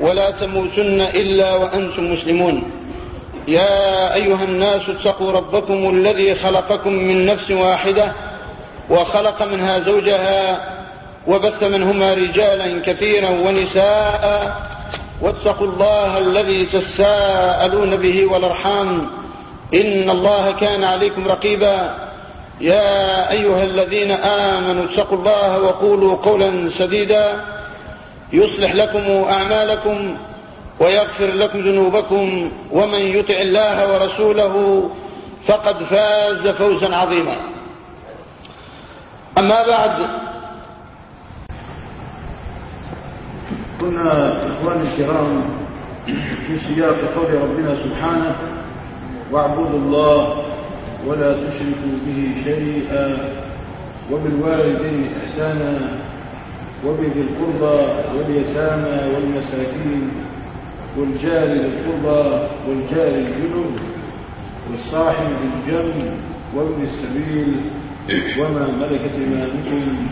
ولا تموتن إلا وأنتم مسلمون. يا أيها الناس اتقوا ربكم الذي خلقكم من نفس واحدة وخلق منها زوجها وبث منهما رجالا كثيرا ونساء واتقوا الله الذي تساءلون به والأرحام. إن الله كان عليكم رقيبا. يا أيها الذين آمنوا اتقوا الله وقولوا قولا سديدا. يصلح لكم أعمالكم ويغفر لكم ذنوبكم ومن يطع الله ورسوله فقد فاز فوزا عظيما. أما بعد كنا إخواني الكرام في سياق قول ربنا سبحانه واعبدوا الله ولا تشركوا به شيئا وبالوالدين إحسانا وبذي القربى واليتامى والمساكين والجار للقربى والجار الجنب والصاحب بالجنب وابن السبيل وما ملكت إيمانكم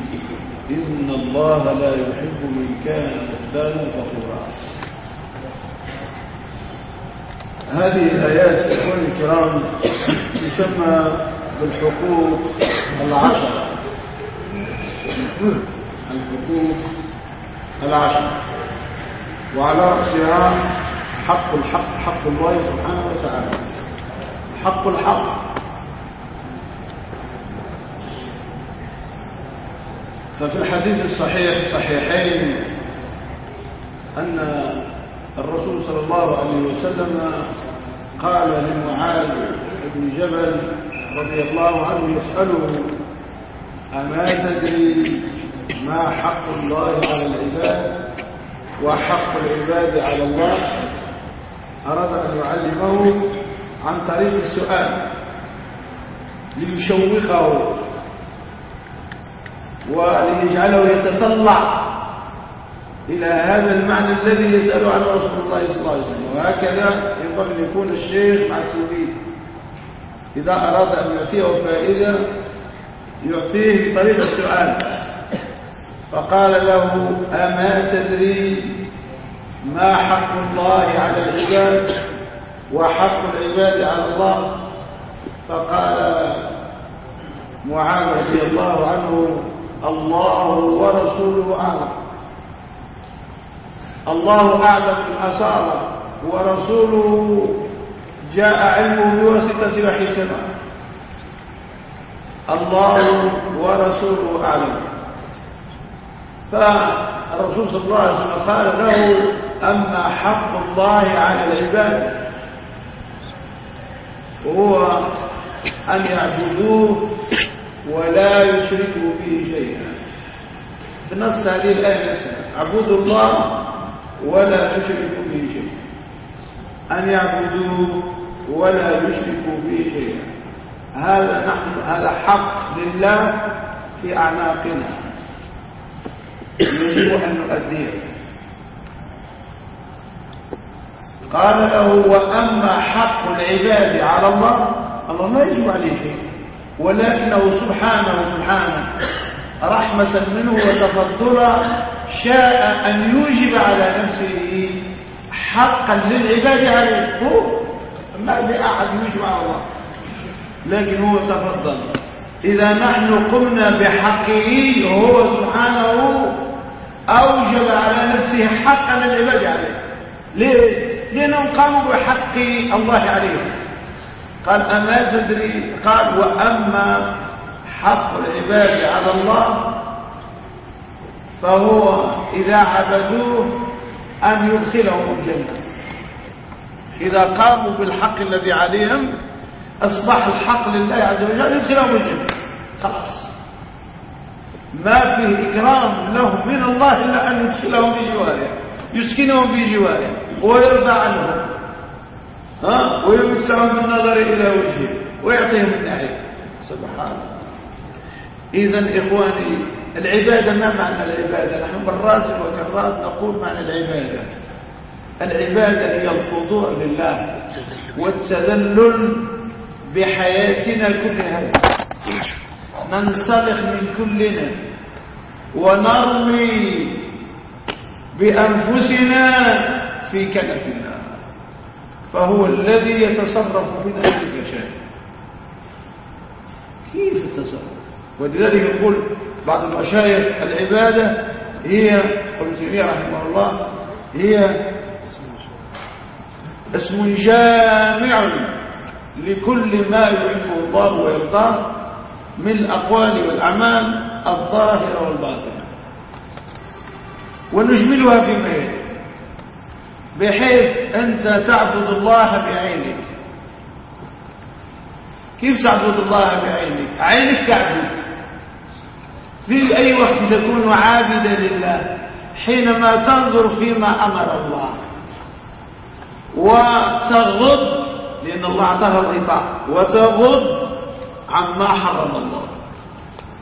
إن الله لا يحب من كان مختالا فخورا. هذه الآيات اخواني الكرام تسمى بالحقوق العشرة. الحقوق العشره وعلى رأسها حق الحق حق الله سبحانه وتعالى. حق الحق. ففي الحديث الصحيح الصحيحين أن الرسول صلى الله عليه وسلم قال لمعاذ بن جبل رضي الله عنه يسأله أما تدري ما حق الله على العباد وحق العباد على الله. أراد أن يعلمه عن طريق السؤال ليشوقه وليجعله يتطلع إلى هذا المعنى الذي يسأل عنه رسول الله صلى الله عليه وسلم. وهكذا ينبغي أن يكون الشيخ مع التلميذ إذا أراد أن يعطيه فائدة يعطيه بطريقة السؤال. فقال له أما تدري ما حق الله على العباد وحق العباد على الله؟ فقال معاذ رضي الله عنه الله ورسوله أعلم. الله أعلم بالأصالة ورسوله جاء علمه بواسطة وحي السماء. الله ورسوله أعلم. فالرسول صلى الله عليه وسلم قال له أما حق الله على العباد هو أن يعبدوه ولا يشركوا به شيئا. بنص هذه الآية نفسها اعبدوا الله ولا تشركوا به شيئا. أن يعبدوه ولا يشركوا به شيئا. هذا نحن هذا حق لله في أعناقنا. يجب أن نؤديه قال له وأما حق العباد على الله الله ما يجب عليه شيء. ولكنه سبحانه سبحانه رحمة منه وتفضلا شاء أن يوجب على نفسه حقا للعباد عليه. هو ما بأحد يوجب على الله. لكن هو تفضل. إذا نحن قمنا بحقه هو سبحانه أوجب على نفسه حقا للعباد عليه. ليه؟ لأنهم قاموا بحق الله عليهم. قال أما تدري؟ قال وأما حق العباد على الله فهو إذا عبدوه أن يدخلهم الجنة. إذا قاموا بالحق الذي عليهم أصبح الحق لله عز وجل يدخلهم الجنة. خلاص. ما فيه إكرام لهم من الله إلا أن يدخلهم بجواره يسكنهم في جواره ويرضى عنهم. ها؟ ويمسهم بالنظر إلى وجهه ويعطيهم النعيم سبحان الله. إذا إخواني العبادة ما معنى العبادة؟ نحن مرات وكرات نقول معنى العبادة. العبادة هي الخضوع لله والتذلل بحياتنا كلها. ننسلخ من كلنا ونرمي بأنفسنا في كنف الله فهو الذي يتصرف فينا كل شيء كيف التصرف ولذلك يقول بعض المشايخ العبادة هي ابن تيمية رحمه الله هي اسم جامع لكل ما يحبه الله ويرضاه من الأقوال والأعمال الظاهرة والباطنة ونجملها فيما يلي بحيث أنت تعبد الله بعينك. كيف تعبد الله بعينك؟ عينك تعبد. في أي وقت تكون عابدا لله حينما تنظر فيما أمر الله. وتغض لأن الله أعطاها الغطاء. وتغض عما حرم الله.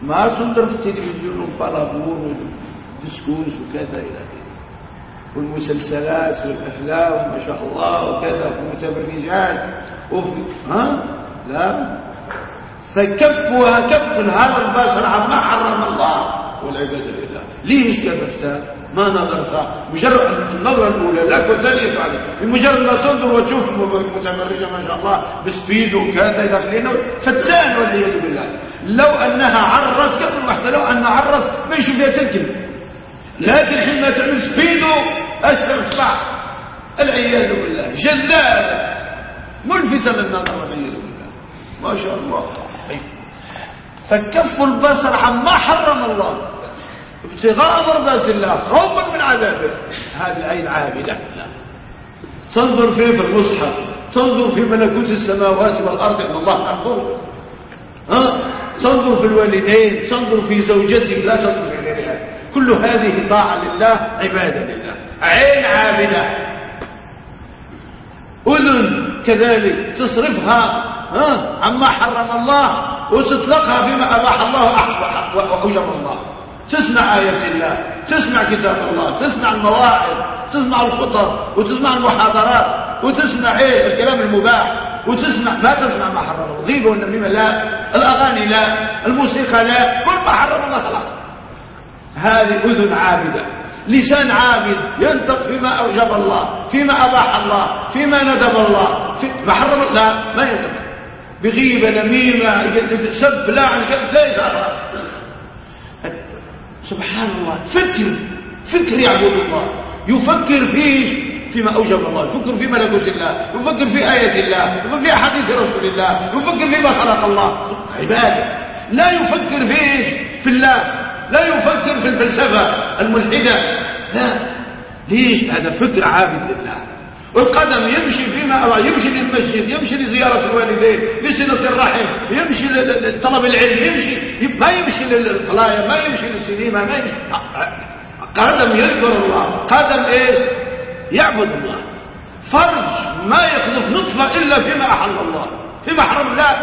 ما تنظر في التلفزيون والبلابور والدسكوس وكذا إلى آخره. والمسلسلات والأفلام ما شاء الله وكذا والمتبرجات وفي ها؟ لا. فكفها كف هذا البشر عما حرم الله والعبادة لله. ليش كففتها ما نظرت مجرد النظرة الأولى. لك والثانية بعد بمجرد ما تنظر وتشوف متمرجة ما شاء الله بسبيد وكذا إلى آخره. فتان والعياذ بالله. لو أنها عرس قبل واحدة لو أنها عرس ما يشوف فيها سلكن لكن حينما تعمل سبيدو أسمع العياذ بالله. جلال ملفتة للنظر والعياذ بالله. ما شاء الله. فكف البصر عما حرم الله. ابتغاء مرضات الله. خوفا من عذابه. هذه العين عابدة تنظر فيه في المصحف. تنظر في ملكوت السماوات والأرض. إن الله أنظر ها؟ تنظر في الوالدين تنظر في زوجتك لا تنظر في غيرها كل هذه طاعة لله عبادة لله. عين عابدة. أذن كذلك تصرفها ها عما حرم الله وتطلقها فيما أباح الله وأوجب الله. تسمع آيات الله تسمع كتاب الله تسمع المواعظ تسمع الخطب وتسمع المحاضرات وتسمع إيه؟ الكلام المباح. وتسمع ما تسمع ما حرم الله الغيبه والنميمه لا الأغاني لا الموسيقى لا كل ما حرم الله خلاص. هذه أذن عابدة لسان عابد ينطق فيما أوجب الله فيما أباح الله فيما ندب الله. في ما حرم لا ما ينطق. بغيبة نميمة سب لعن ليس سبحان الله فكر فكر يعبد الله. يفكر فيه فيما أوجب الله يفكر في ملكوت الله يفكر في آية الله يفكر في أحاديث رسول الله يفكر فيما خلق الله. عبادة لا يفكر فيش في الله لا يفكر في الفلسفة الملحدة لا. ليش؟ هذا فكر عابد لله. والقدم يمشي فيما أرى يمشي للمسجد يمشي لزيارة الوالدين لصلة الرحم يمشي لطلب العلم يمشي ما يمشي للقلايا ما يمشي للسينما ما يمشي. قدم يذكر الله. قدم إيش؟ يعبد الله. فرج ما يقذف نطفة إلا فيما أحل الله. فيما حرم الله.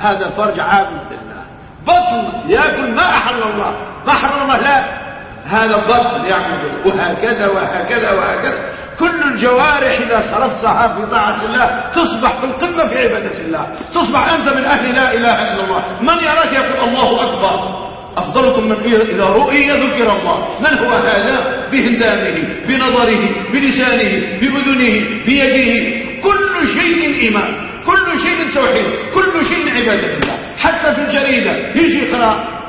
هذا فرج عابد لله. بطن يأكل ما أحل الله. ما حرم الله لا. هذا بطن يعبد وهكذا وهكذا وهكذا. كل الجوارح إذا صرفتها في طاعة الله تصبح في القمة في عبادة الله. تصبح أنت من أهل لا إله إلا الله. من يراك يقول الله أكبر. أفضلكم من إذا رؤي ذكر الله. من هو هذا؟ بهندامه بنظره بلسانه بأذنه بيده. كل شيء إيمان. كل شيء توحيد. كل شيء عبادة الله. حتى في الجريدة. يجي يقرأ.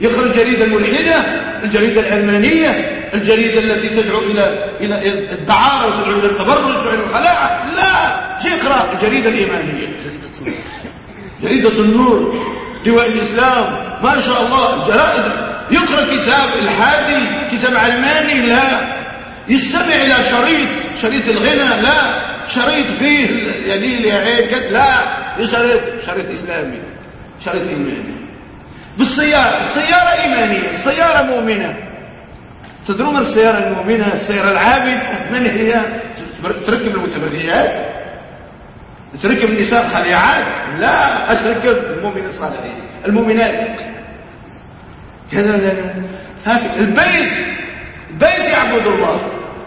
يقرأ الجريدة الملحدة الجريدة العلمانية الجريدة التي تدعو إلى إلى الدعارة وتدعو إلى التبرج وتدعو إلى الخلاعة لا! شيء اقرأ الجريدة الإيمانية. جريدة النور. لواء الإسلام. ما شاء الله الجرائد يقرأ كتاب الحادي كتاب علماني لا. يستمع إلى شريط شريط الغنى لا. شريط فيه يديل يا عين لا. شريط؟ شريط إسلامي شريط إيماني. بالسيارة السيارة إيمانية السيارة مؤمنة. تدرون السيارة المؤمنة؟ السيارة العابدة. من هي؟ تركب المتبرجات. تركب النساء خليعات لا أتركب المؤمن الصالحين المؤمنات. البيت بيت يعبد الله.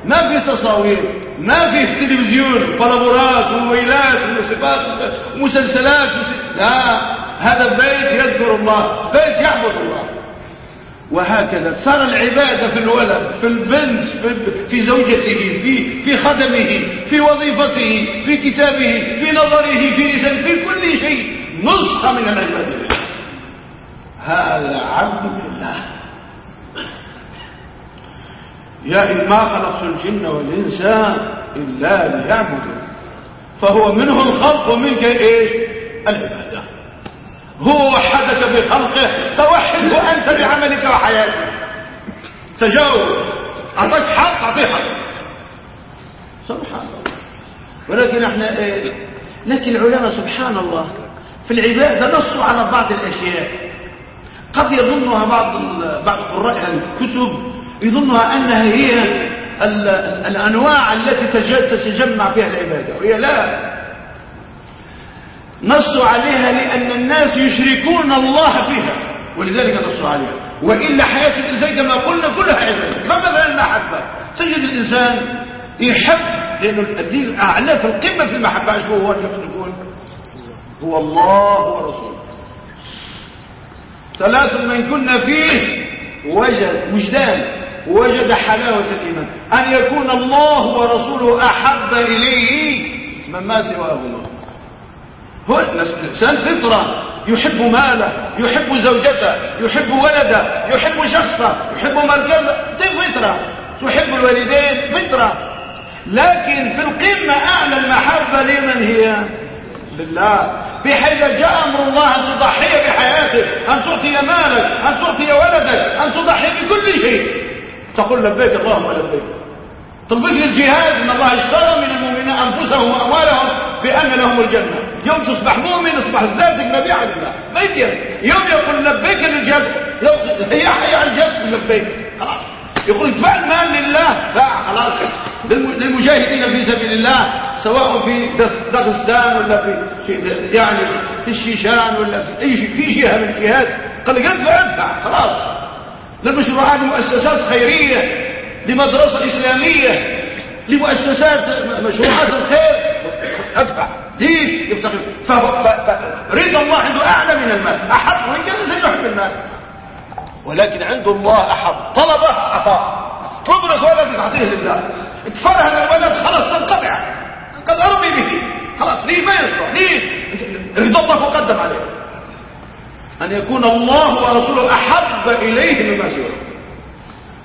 ما في تصاوير ما في تلفزيون بلابورات وويلات وموسيقات ومسلسلات لا هذا بيت يذكر الله بيت يعبد الله. وهكذا. صار العبادة في الولد في البنت في, زوجته في, في خدمه في وظيفته في كتابه في نظره في لسانه في كل شيء. نسخة من العبادة هذا عبد الله. يا ما خلقت الجن والإنس إلا ليعبدون. فهو منه الخلق ومنك إيش؟ العبادة. هو وحدك بخلقه فوحده أنت بعملك وحياتك. تجاوب. أعطيك حق أعطيه حق. سبحان الله. ولكن إحنا إيه؟ لكن العلماء سبحان الله في العبادة نصوا على بعض الأشياء. قد يظنها بعض بعض قراء الكتب يظنها أنها هي الأنواع التي تتجمع فيها العبادة وهي لا. نصوا عليها لأن الناس يشركون الله فيها ولذلك نصوا عليها. وإلا حياة الإنسان كما قلنا كلها عبادة. فمثلا المحبة تجد الإنسان يحب لأن الدين أعلى في القمة في المحبة. أشبه هو؟ يقول هو الله ورسوله. ثلاث من كنا فيه وجد وجدان وجد حلاوة الإيمان. أن يكون الله ورسوله أحب إليه مما سواهما. هو الإنسان فطرة. يحب ماله يحب زوجته يحب ولده يحب شخصه يحب مركزه. دي فطرة. تحب الوالدين فطرة. لكن في القمة أعلى المحبة لمن هي؟ لله. بحيث جاء أمر الله أن تضحي بحياتك أن تعطي مالك أن تعطي ولدك أن تضحي بكل شيء. تقول لبيك اللهم لبيك. طلبك للجهاد ان الله اشترى من المؤمنين أنفسهم وأموالهم. بأن لهم الجنة. يوم تصبح مؤمن اصبح ذاتك مبيعا لله بيديا يوم يقول لبيك هي حي الجهاد لبيك. خلاص. يقول ادفع المال لله. خلاص. للمجاهدين في سبيل الله سواء في دغستان ولا في, في يعني في الشيشان ولا في أي في جهة من الجهات قال ادفع ادفع. خلاص. للمشروعات مؤسسات خيرية لمدرسة إسلامية لمؤسسات مشروعات الخير. أدفع. ليش يفتقر فرضا الله عنده أعلى من المال. أحب. وإن كان الإنسان يحب المال. ولكن عنده الله أحب. طلبه أعطاه تبرز ولد تعطيه لله. تفرها الولد. خلاص تنقطع قد أرمي به. خلاص ليه؟ ما يصلح؟ ليه؟ رضا الله مقدم عليه. أن يكون الله ورسوله أحب إليه مما سواه.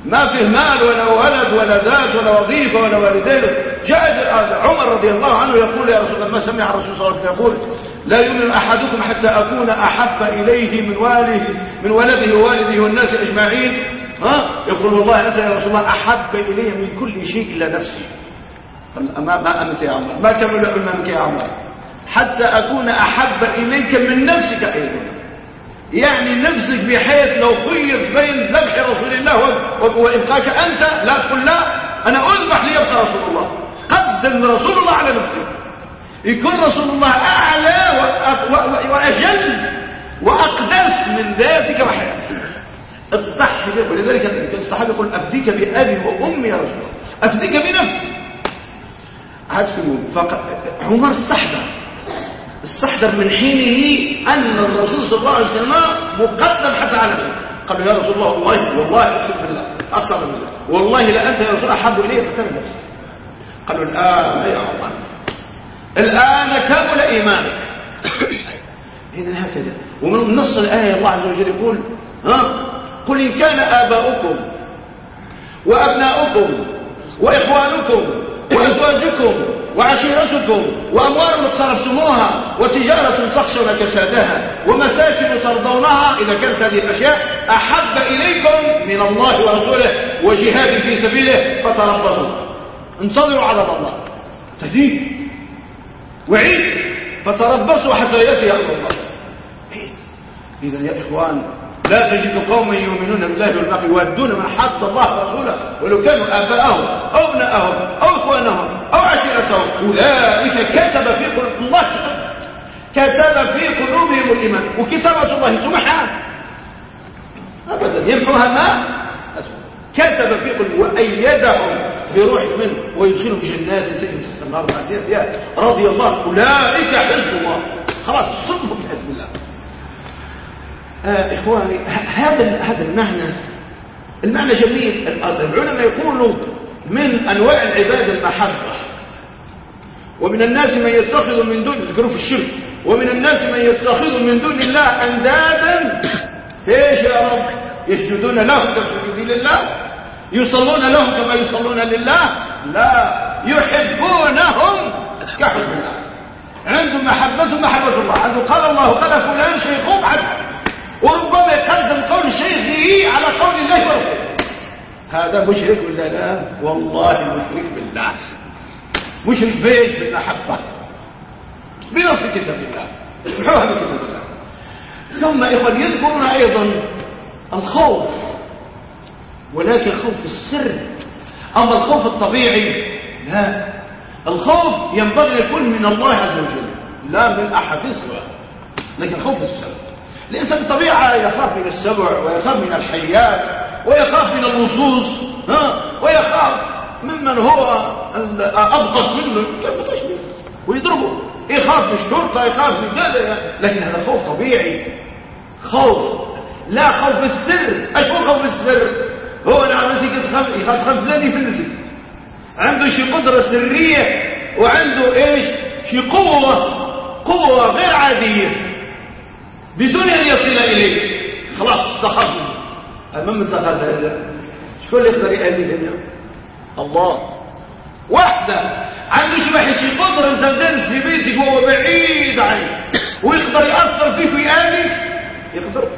ما فيه مال ولا ولد ولا ذات ولا وظيفة ولا والدين. جاء عمر رضي الله عنه يقول يا رسول الله ما سمع الرسول صلى الله عليه وسلم يقول لا يؤمن أحدكم حتى أكون أحب إليه من والده من ولده ووالده والناس أجمعين. ها؟ يقول والله أنت يا رسول الله أحب إلي من كل شيء إلا نفسي. ما ما يا عمر. ما كمل إمامك يا عمر. حتى أكون أحب إليك من نفسك أيضا. يعني نفسك بحيث لو خيرت بين ذبح رسول الله وإبقاك أنت لا تقول لا أنا أذبح ليبقى رسول الله. قدم رسول الله على نفسك. يكون رسول الله أعلى وأجل وأقدس من ذاتك وحياتك. الضحي به ولذلك الصحابة يقول أفديك بأبي وأمي يا رسول الله. أفديك بنفسي. في عمر الصحبة استحضر من حينه أن الرسول صلى الله عليه وسلم مقدم حتى على نفسه قال يا رسول الله والله والله أقسم بالله أقسم بالله والله لا أنت يا رسول أحب إليه فسلم نفسه قال الآن يا الله الآن كمل إيمانك. إذن هكذا. ومن نص الآية الله عز وجل يقول ها قل إن كان آباؤكم وأبناؤكم وإخوانكم وأزواجكم وعشيرتكم وأموال اقترفتموها وتجارة تخشون كسادها ومساكن ترضونها. إذا كانت هذه الأشياء أحب إليكم من الله ورسوله وجهاد في سبيله فتربصوا. انتظروا على الله. تهديد. وعيد. فتربصوا حتى يأتي أمر الله. إذا يا إخوان لا تجد قوما يؤمنون بالله والباقي يودون من حد الله ورسوله ولو كانوا آباءهم أو أبناءهم أو أولئك كتب في قلوب الله. كتب في قلوبهم الإيمان. وكتابة الله سبحانه أبدا. يمحوها ما؟ كتب في قلوبهم. وأيدهم بروح منه. ويدخلهم جنات. تجري من النار رضي الله أولئك حزب الله. خلاص صدقوا في حزب الله. آه إخواني هذا هذا المعنى. المعنى جميل. العلماء يقولوا من أنواع العبادة المحبة. ومن الناس من يتخذ من دون في الشرك. ومن الناس من يتخذ من دون الله أندادا. إيش يا رب؟ يسجدون لهم كسجود لله يصلون لهم كما يصلون لله. لا يحبونهم كحب الله. عنده محبة محبة الله. عنده قال الله قال فلان شيخ عدل وربما يقدم قول شيخه على قول الله. ورسوله هذا مشرك بالله والله مشرك بالله. مشرك فيش بالمحبة بنص كتاب الله. بحوها بكتاب الله. ثم إخوان يذكرون أيضا الخوف. ولكن خوف السر. أما الخوف الطبيعي لا. الخوف ينبغي يكون من الله عز وجل لا من أحد سواه. لكن خوف السر الإنسان بطبيعة يخاف من السبع ويخاف من الحيات ويخاف من اللصوص ها؟ ويخاف ممن هو أبطش منه كيف تشبه ويضربه. يخاف من الشرطة يخاف من كذا. لكن هذا خوف طبيعي. خوف. لا خوف السر. إيش هو خوف السر؟ هو نسي يخاف يخاف فلان يفلسي عنده شي قدرة سرية وعنده إيش؟ شي قوة. قوة غير عادية. بدون أن يصل إليك خلاص تخاف أمام من سخط هذا؟ شكون اللي يقدر يألف هنا؟ الله. واحدة عنده شبه شي قدرة مزمزنس في بيتك وهو بعيد عنك ويقدر يأثر فيك ويألف يقدر.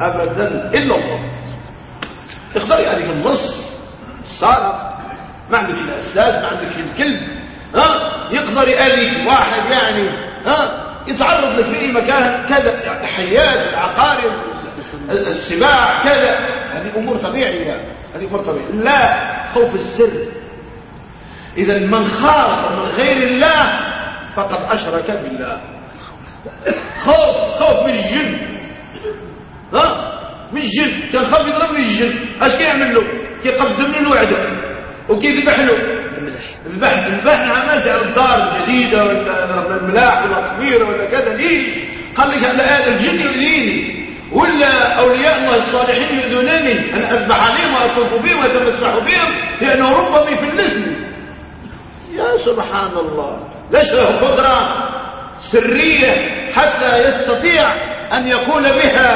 أبدا. إلا الله. يقدر يألف النص. السارق ما عندك الأساس ما عندك الكلب. ها؟ يقدر يألف واحد يعني. ها؟ يتعرض لك في أي مكان. كذا. يعني حيات العقارب السباع كذا. هذه أمور طبيعية. هذه أمور طبيعية. لا خوف السر. إذا من خاف من غير الله فقد أشرك بالله. خوف خوف من الجن. ها؟ من الجن. كان خاف يضرب الجن. اش كيعمل له؟ كيقدم له الوعده وكيذبح له. البحث البحث عن على الدار الجديدة ولا الملاح ولا كبيرة ولا كذا. ليش؟ قال لك هذا الجن يؤذيني ولا أولياء الله الصالحين يؤذونني أن أذبح عليهم وأطوف بهم وأتمسح بهم. لأنه ربما يفلسني يا سبحان الله ليس له قدرة سرية حتى يستطيع أن يقول بها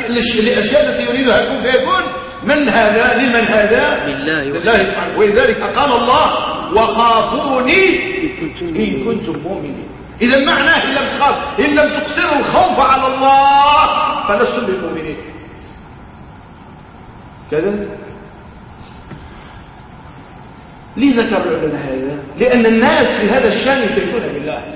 الأشياء التي يريدها. يكون فيكون من هذا لمن هذا؟ لله, لله سبحانه. ولذلك قال الله وخافوني إن كنتم مؤمنين. إذا معناه إن لم تخاف إن لم تقصروا الخوف على الله فلستم بالمؤمنين كذا. ليه ذكر العلماء هذا؟ لأن الناس في هذا الشأن يشركون بالله.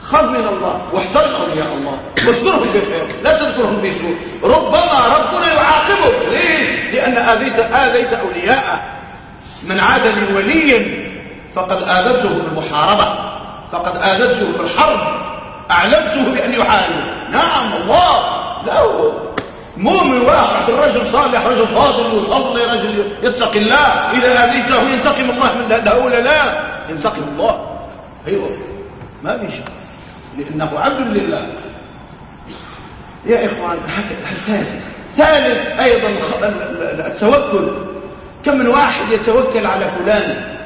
خذ من الله واحترم أولياء الله. واذكرهم بخير لا تذكرهم بسوء ربما ربنا يعاقبك. ليش؟ لأن آذيت, آذيت أولياءه. من عاد لي وليا فقد آذته بالمحاربة فقد آذته بالحرب أعلمته بأن يحارب. نعم الله. له مؤمن واحد رجل صالح رجل فاضل يصلي رجل يتقي الله. إذا آذيته ينتقم الله من هؤلاء لا ينتقم الله. أيوة. ما في شيء لأنه عبد لله. يا إخوان ثالث ثالث أيضا التوكل. كم من واحد يتوكل على فلان؟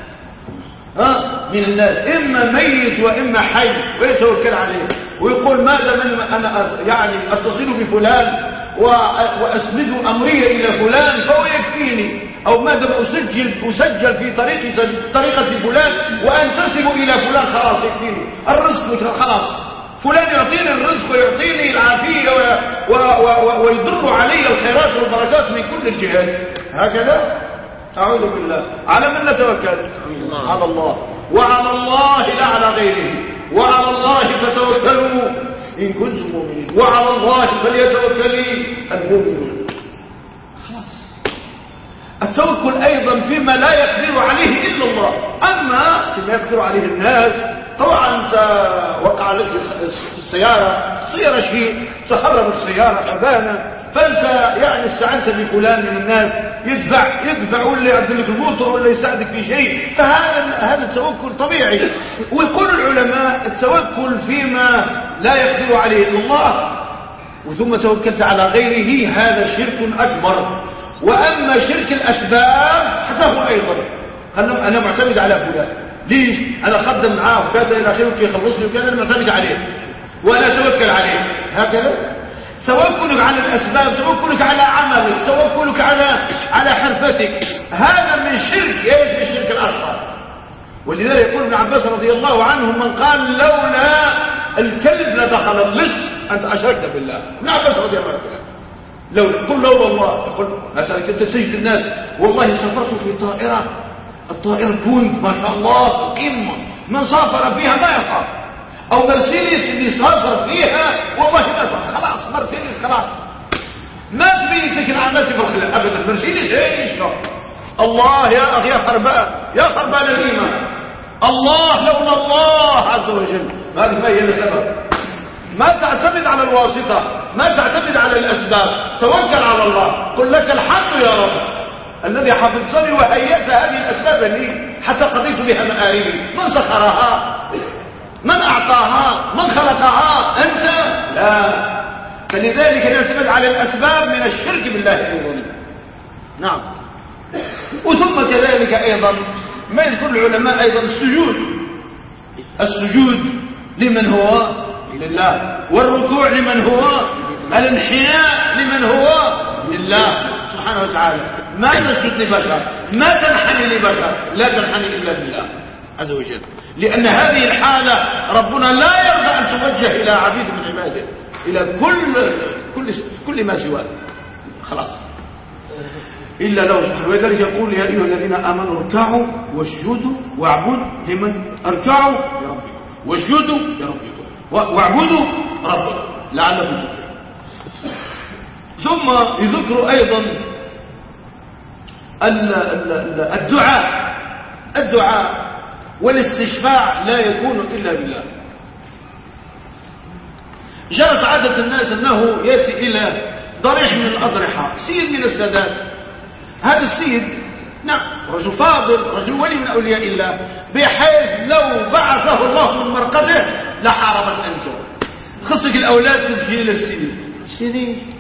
ها؟ من الناس. إما ميت وإما حي ويتوكل عليه. ويقول ماذا من أنا يعني أتصل بفلان وأسند أمري إلى فلان فهو يكفيني؟ أو ماذا أسجل, أسجل في طريق طريقة فلان وأنتسب إلى فلان خلاص يكفيني. الرزق خلاص. فلان يعطيني الرزق ويعطيني العافية. ويدر علي الخيرات والبركات من كل الجهات. هكذا؟ أعوذ بالله. على من نتوكل على الله. وعلى الله لا على غيره. وعلى الله فتوكلوا. إن كنتم مؤمنين. وعلى الله فليتوكل المؤمنون. خلاص. التوكل أيضا فيما لا يقدر عليه إلا الله. أما فيما يقدر عليه الناس طبعا أنت وقع السيارة سيارة شيء تخرب السيارة حبانا فأنت يعني استعنت بفلان من الناس. يدفع يدفع ولا يعدل لك الموتور ولا يساعدك في شيء. فهذا هذا التوكل طبيعي. ويقول العلماء التوكل فيما لا يقدر عليه الله. وثم توكلت على غيره هذا شرك أكبر. وأما شرك الأسباب حتى هو أيضا. قال أنا معتمد على فلان. ليش؟ أنا خدم معاه وكذا إلى آخره يخلصني وكذا أنا معتمد عليه. وأنا أتوكل عليه. هكذا؟ توكلك على الأسباب توكلك على عملك توكلك على على حرفتك. هذا من شرك إيش من الشرك الأصغر ولذلك يقول ابن عباس رضي الله عنه من قال لولا الكلب لدخل اللص أنت أشركت بالله. ابن عباس رضي الله عنه لولا قل لولا الله. يقول مثلا كنت تجد الناس والله سافرت في طائرة الطائرة كنت ما شاء الله قمة. من سافر فيها ما يخاف. أو مرسيدس اللي سافر فيها والله سافر خلاص مرسيدس خلاص. ما على ماشي في الخلاء ابدا. مرسيدس إيش؟ الله يا أخي يا خربان يا خربان الإيمان. الله لولا الله عز وجل. هذه ما هي السبب. ما تعتمد على الواسطة ما تعتمد على الأسباب. توكل على الله. قل لك الحمد يا رب. الذي حفظتني وهيأت هذه الأسباب لي حتى قضيت بها مآربي. من سخرها؟ من أعطاها؟ من خلقها؟ أنت؟ لا. فلذلك نعتمد على الأسباب من الشرك بالله أيضا. نعم. وثم كذلك أيضا ما يذكر العلماء أيضا السجود. السجود لمن هو؟ لله. والركوع لمن هو؟ الانحياء لمن هو؟ لله. سبحانه وتعالى. ما تسجد لبشر ما تنحني لبشر لا تنحني إلا بالله عز وجل. لأن هذه الحالة ربنا لا يرضى أن توجه إلى عبيد من عباده إلى كل كل كل ما سواه. خلاص. إلا لو سبحانه يقول يا أيها الذين آمنوا اركعوا واسجدوا واعبدوا لمن اركعوا لربكم واسجدوا لربكم واعبدوا ربكم. لعلكم تفلحون. ثم يذكر أيضا الدعاء. الدعاء والاستشفاع لا يكون إلا بالله. جرت عادة الناس أنه يأتي إلى ضريح من الأضرحة سيد من السادات. هذا السيد نعم رجل فاضل رجل ولي من أولياء الله. بحيث لو بعثه الله من مرقده لحاربت أنسه خصك الأولاد في تسجيل السيد سنين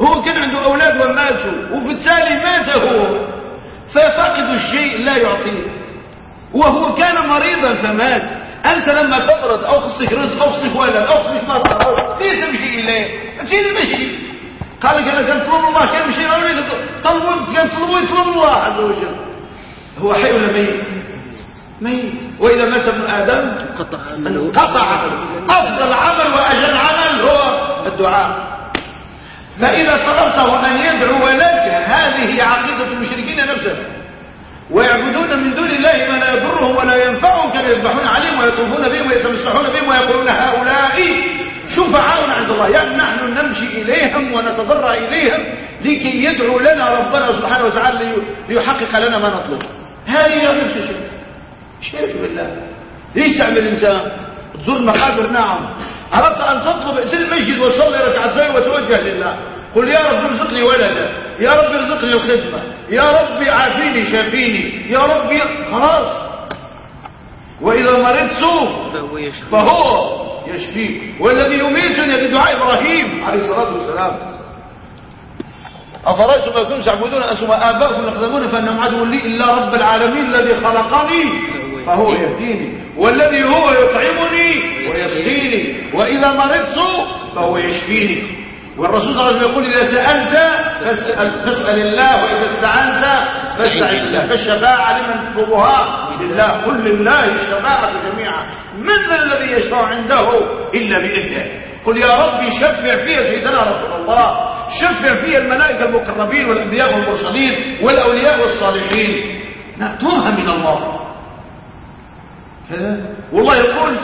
هو كان عنده أولاد وماتوا وبالتالي مات هو ففقد الشيء لا يعطيه. وهو كان مريضا فمات. أنت لما تمرض أو خصك رزق أو خصك ولد أو خصك مرض ليه تمشي إليه. تشيل المشي قال لك أنا كان طلب الله كان مشي أولي طلب كان طلبه يطلب الله عز وجل. هو حي ولا ميت؟ ميت. وإذا مات ابن آدم انقطع أفضل عمل وأجل عمل هو الدعاء. فإذا طلبته أن يدعو لك هذه عقيدة المشركين نفسها ويعبدون من دون الله ما لا يضرهم ولا يذبحون عليهم ويطوفون بهم ويتمسحون بهم ويقولون هؤلاء شفعاؤنا عند الله. يعني نحن نمشي إليهم ونتضرع إليهم لكي يدعو لنا ربنا سبحانه وتعالى ليحقق لنا ما نطلب. هذه نفس الشيء. شرك بالله. ليش تعمل الإنسان. تزور المقابر نعم. أردت أن تطلب ائتي المسجد وصلي ركعتين وتوجه لله. قل يا رب ارزقني ولدا. يا رب ارزقني الخدمة. يا رب عافيني شافيني. يا رب خلاص. وإذا مرضت فهو يشفيك. والذي يميتني بدعاء إبراهيم عليه الصلاة والسلام. أفرأيتم ما كنتم تعبدون؟ أنتم آباؤكم يقدمون فأنهم عدو لي إلا رب العالمين الذي خلقني. فهو يهديني. والذي هو يطعمني ويسقيني. وإذا مرضت فهو يشفيني. والرسول صلى الله عليه وسلم يقول إذا سألت فاسأل, فاسأل الله وإذا استعنت فاستعن الله. فالشفاعة لمن تطلبها لله. قل لله الشفاعة جميعا. من الذي يشفع عنده؟ إلا بإذنه. قل يا ربي شفع في سيدنا رسول الله. شفع في الملائكة المقربين والأنبياء والمرسلين والأولياء والصالحين. نأتوها من الله. والله يقول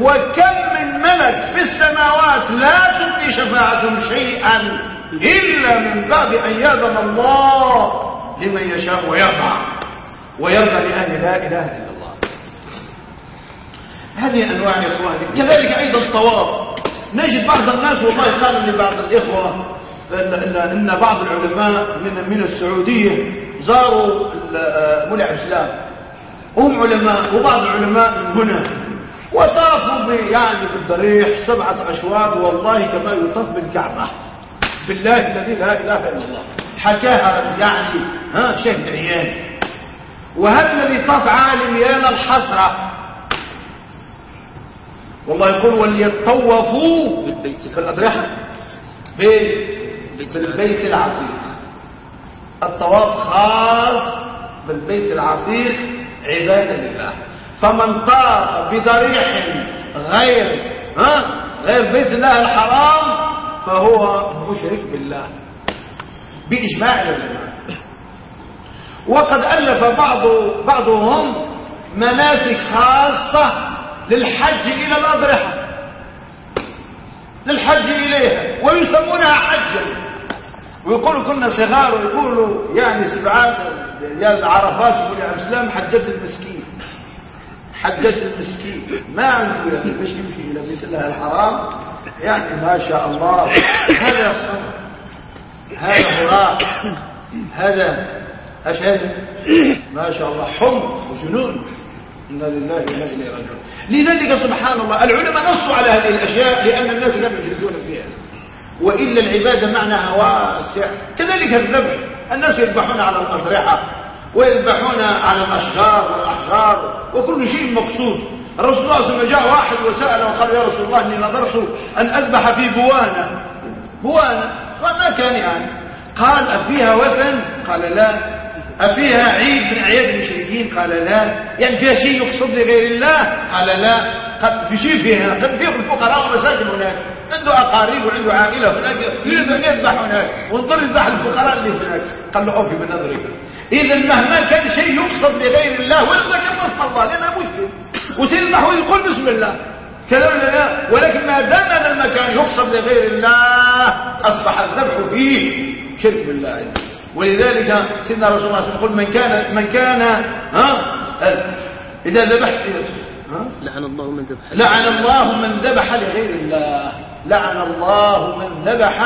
وكم من ملك في السماوات لا تغني شفاعتهم شيئا إلا من بعد أن يأذن الله لمن يشاء ويرضى ويرضى لأهل لا إله إلا الله. هذه أنواع إخواني كذلك أيضا الطواف. نجد بعض الناس والله قال لبعض الإخوة إن بعض العلماء من من السعودية زاروا مولع الإسلام. هم علماء وبعض العلماء من هنا. وطافوا يعني بالضريح سبعة أشواط والله كما يطاف بالكعبة. بالله الذي لا إله إلا الله. حكاها يعني ها شهد عيان وهذا الذي طاف عالم يانا الحسرة. والله يقول وليطوفوا في الأضرحة بالبيت العتيق. الطواف خاص بالبيت العتيق. عبادة لله. فمن طاف بضريح غير ها غير بيت الله الحرام فهو مشرك بالله. بإجماع العلماء. وقد ألف بعض بعضهم مناسك خاصة للحج إلى الأضرحة. للحج إليها ويسمونها حجا ويقولوا كنا صغار ويقولوا يعني سبعات يا العرفات يقول يا الإسلام حجة المسكين حجة المسكين. ما عنده يعني باش يمشي بيت الله الحرام. يعني ما شاء الله. هذا يصنع هذا هراء هذا أشهد. ما شاء الله. حمق وجنون. إنا لله وإنا إليه راجعون. لذلك سبحان الله العلماء نصوا على هذه الأشياء لأن الناس كانوا يشركون فيها. وإلا العبادة معناها واسع كذلك الذبح. الناس يذبحون على الأضرحة ويذبحون على الأشجار والأحجار وكل شيء مقصود. الرسول الله صلى الله عليه وسلم جاء واحد وسأله وقال يا رسول الله إني نظرت أن أذبح في بوانا. بوانا؟ وما كان يعني. قال أفيها وثن؟ قال لا. أفيها عيد من أعياد المشركين؟ قال لا. يعني فيها شيء يقصد لغير الله؟ قال لا. قد في شيء فيها؟ قد فيه الفقراء ومساجد هناك. عنده أقارب وعنده عائلة هناك يريد أن يذبح هناك ونضل يذبح الفقراء اللي هناك. قال له أوفي بنظرك إذا مهما كان شيء يقصد لغير الله ولا ذكر اسم الله لأنه مسلم وتذبح ويقول بسم الله. كذا ولا لا ولكن ما دام ان المكان يقصد لغير الله أصبح الذبح فيه شرك بالله. ولذلك سيدنا رسول الله يقول من كان من كان ها؟ إذا ذبحت لعن الله من ذبح لعن الله من ذبح لغير الله. لعن الله من ذبح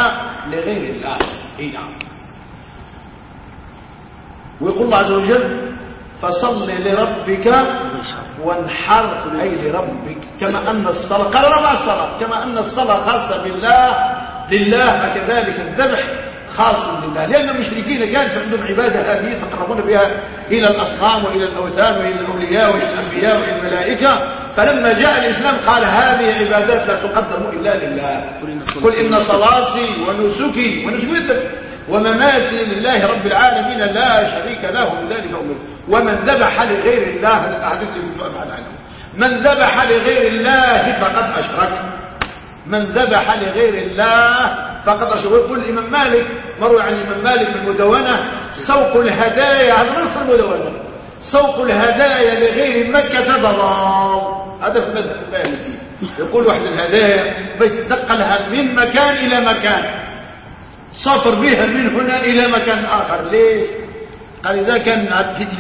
لغير الله. إي نعم. ويقول الله عز وجل فصل لربك وانحر اي لربك كما أن الصلاة قال مع الصلاة كما أن الصلاة خاصة بالله لله فكذلك الذبح. خاص لله لأن المشركين كانت عندهم عبادة هذه يتقربون بها إلى الأصنام وإلى الأوثان وإلى الأولياء وإلى الأنبياء وإلى الملائكة. فلما جاء الإسلام قال هذه عبادات لا تقدم إلا لله. قل إن صلاتي ونسكي ونسكي. ومماتي لله رب العالمين لا شريك له بذلك أمر ومن ذبح لغير الله عنه. من ذبح لغير الله فقد أشرك. من ذبح لغير الله فقد أشرك ويقول الإمام مالك مروي عن الإمام مالك في المدونة سوق الهدايا هذا نص المدونة. سوق الهدايا لغير مكة ضلال هذا في المذهب المالكي. يقول واحد الهدايا بيتنقلها من مكان إلى مكان. سافر بها من هنا إلى مكان آخر. ليش؟ قال إذا كان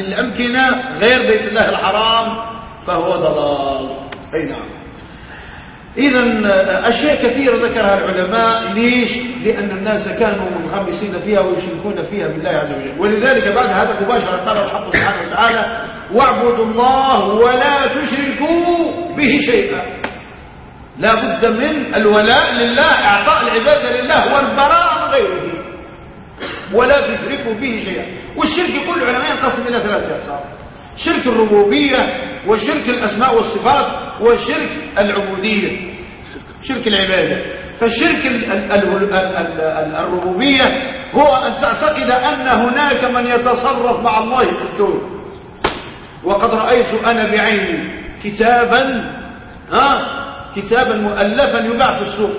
الأمكنة غير بيت الله الحرام فهو ضلال. أي نعم. إذا أشياء كثيرة ذكرها العلماء. ليش؟ لأن الناس كانوا منغمسين فيها ويشركون فيها بالله عز وجل. ولذلك بعد هذا مباشرة قال الحق سبحانه وتعالى واعبدوا الله ولا تشركوا به شيئا. لا بد من الولاء لله إعطاء العبادة لله والبراء من غيره ولا تشركوا به شيئا. والشرك يقول العلماء ينقسم إلى ثلاثة أقسام. شرك الربوبية وشرك الأسماء والصفات وشرك العبودية شرك العبادة. فالشرك الربوبية هو أن تعتقد أن هناك من يتصرف مع الله في الكون وقد رأيت أنا بعيني كتابا ها كتابا مؤلفا يباع في السوق.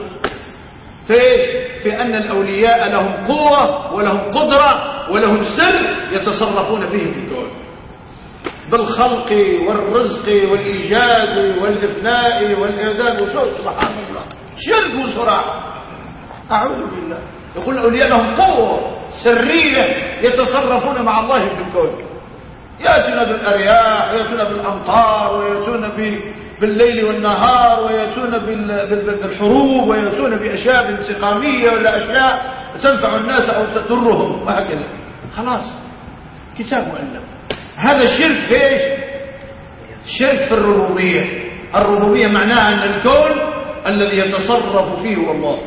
فإيش؟ في أن الأولياء لهم قوة ولهم قدرة ولهم سر يتصرفون به في الكون بالخلق والرزق والإيجاد والافناء والإعداد وشو سبحان الله. شرك وصراع أعوذ بالله. يقول الأولياء لهم قوة سرية يتصرفون مع الله في الكون يأتون بالأرياح ويأتون بالأمطار ويأتون بالليل والنهار ويأتون بالحروب ويأتون بأشياء انتقامية ولا أشياء تنفع الناس أو تضرهم. وهكذا. خلاص. كتاب مؤلف. هذا شرك في إيش؟ شرك في الربوبية. الربوبية معناها أن الكون الذي يتصرف فيه هو الله.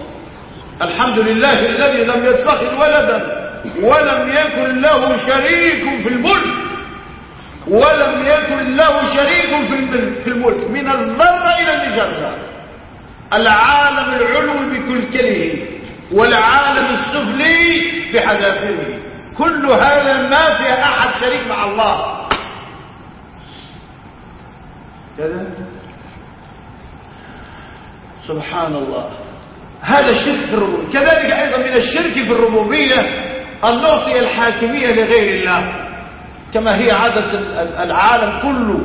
الحمد لله الذي لم يتخذ ولدا ولم يكن له شريك في الملك ولم يكن له شريك في الملك. من الذرة إلى المجرة العالم العلوي بكلكله والعالم السفلي بحذافيره. كل هذا ما في أحد شريك مع الله. كذا؟ سبحان الله هذا الشرك في الربوبية. كذلك أيضا من الشرك في الربوبية أن نعطي الحاكمية لغير الله. كما هي عادة العالم كله.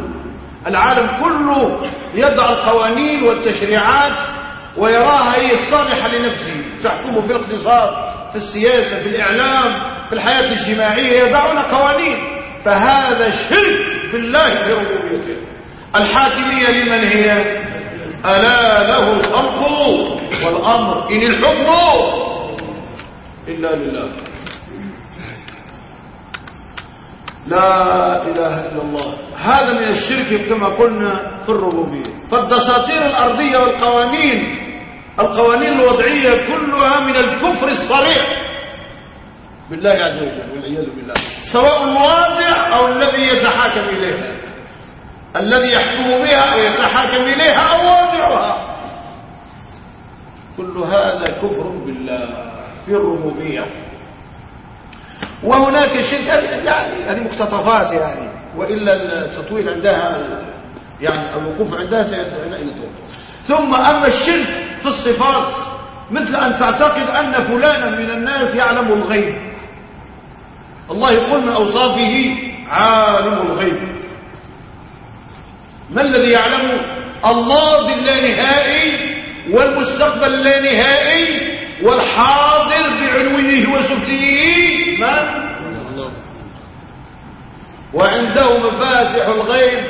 العالم كله يضع القوانين والتشريعات ويراها هي الصالحة لنفسه. تحكم في الاقتصاد في السياسة في الإعلام. في الحياة الاجتماعية يضعون قوانين فهذا شرك بالله في ربوبيته الحاكمية لمن هي؟ ألا له الخلق والأمر. إن الحكم إلا لله. لا إله إلا الله. هذا من الشرك كما قلنا في الربوبية. فالدساتير الأرضية والقوانين القوانين الوضعية كلها من الكفر الصريح. بالله عز وجل والعياذ بالله. سواء الواضع أو الذي يتحاكم إليها. الذي يحكم بها أو يتحاكم إليها أو واضعها. كل هذا كفر بالله. في الربوبية وهناك شرك. يعني هذه مقتطفات يعني. وإلا التطويل عندها يعني الوقوف عندها سيدعنا إلى طول. ثم أما الشرك في الصفات مثل أن تعتقد أن فلانا من الناس يعلم الغيب. الله يقول من أوصافه عالم الغيب. ما الذي يعلم؟ الماضي اللانهائي والمستقبل اللانهائي والحاضر بعلوه وسفليه من؟ وعنده مفاتح الغيب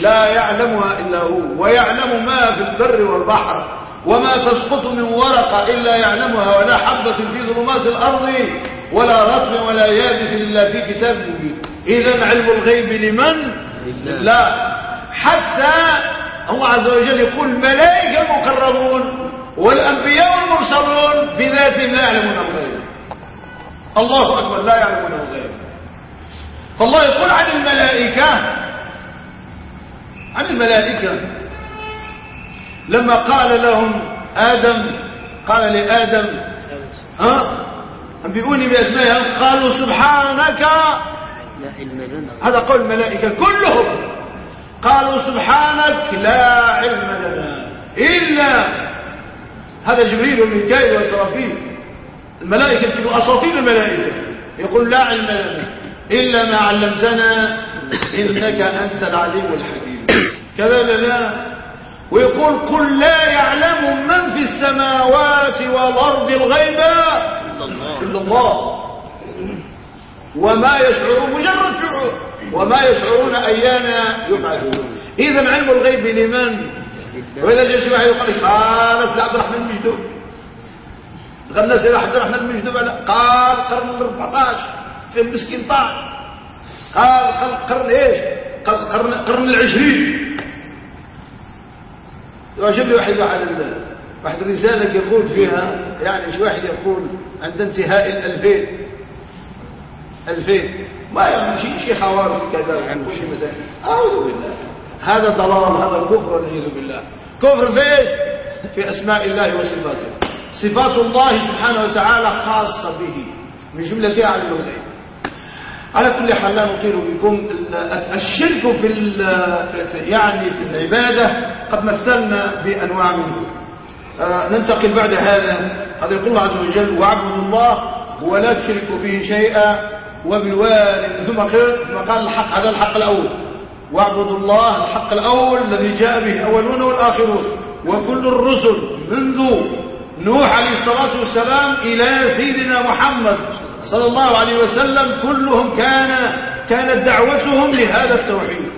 لا يعلمها إلا هو ويعلم ما في البر والبحر وما تسقط من ورقة إلا يعلمها ولا حبة في ظلمات الأرض ولا رطب ولا يابس إلا في كتاب مبين. إذا علم الغيب لمن؟ لا. حتى الله عز وجل يقول الملائكة المقربون والأنبياء المرسلون بذاتهم لا يعلمون الغيب. الله أكبر لا يعلمون الغيب. فالله يقول عن الملائكة عن الملائكة. لما قال لهم آدم قال لآدم ها؟ أنبئوني بأسمائهم قالوا سبحانك؟ هذا قول الملائكة كلهم. قالوا سبحانك لا علم لنا. إلا هذا جبريل وميكائيل وإسرافيل. الملائكة يكتبوا أساطير الملائكة. يقول لا علم لنا. إلا ما علمتنا إنك أنت العليم الحكيم. كذا لا. ويقول قل لا يعلم من في السماوات والأرض الغيب. إلا الله. الله وما يشعرون مجرد شعور. وما يشعرون أيان يبعثون. إذا علم الغيب لمن؟ وإذا جاء شي واحد يقول لك خالص عبد الرحمن المجدوب غنى سيد عبد الرحمن المجدوب قال قرن ال 14 في المسكين طاع قال قال قرن إيش؟ قال قرن قرن العشرين. يعجب لي واحد واحد ال- واحد الرسالة يقول فيها يعني شي واحد يقول عند انتهاء الألفين. ألفين. ما يعني شيء شيء خوارج كذا يعني شيء مثلا. أعوذ بالله. هذا ضلال هذا كفر والعياذ بالله. كفر في إيش؟ في أسماء الله وصفاته. صفات الله سبحانه وتعالى خاصة به. من جملتها على الغيب على كل حال لا نطيل بكم ال- الشرك في, يعني في العبادة. قد مثلنا بأنواع منه. ننتقل بعد هذا. هذا يقول الله عز وجل واعبدوا الله ولا تشركوا به شيئا وبالوالد ثم قال ثم قال الحق هذا الحق الأول. واعبدوا الله الحق الأول الذي جاء به الأولون والآخرون وكل الرسل منذ نوح عليه الصلاة والسلام إلى سيدنا محمد صلى الله عليه وسلم كلهم كان كانت دعوتهم لهذا التوحيد.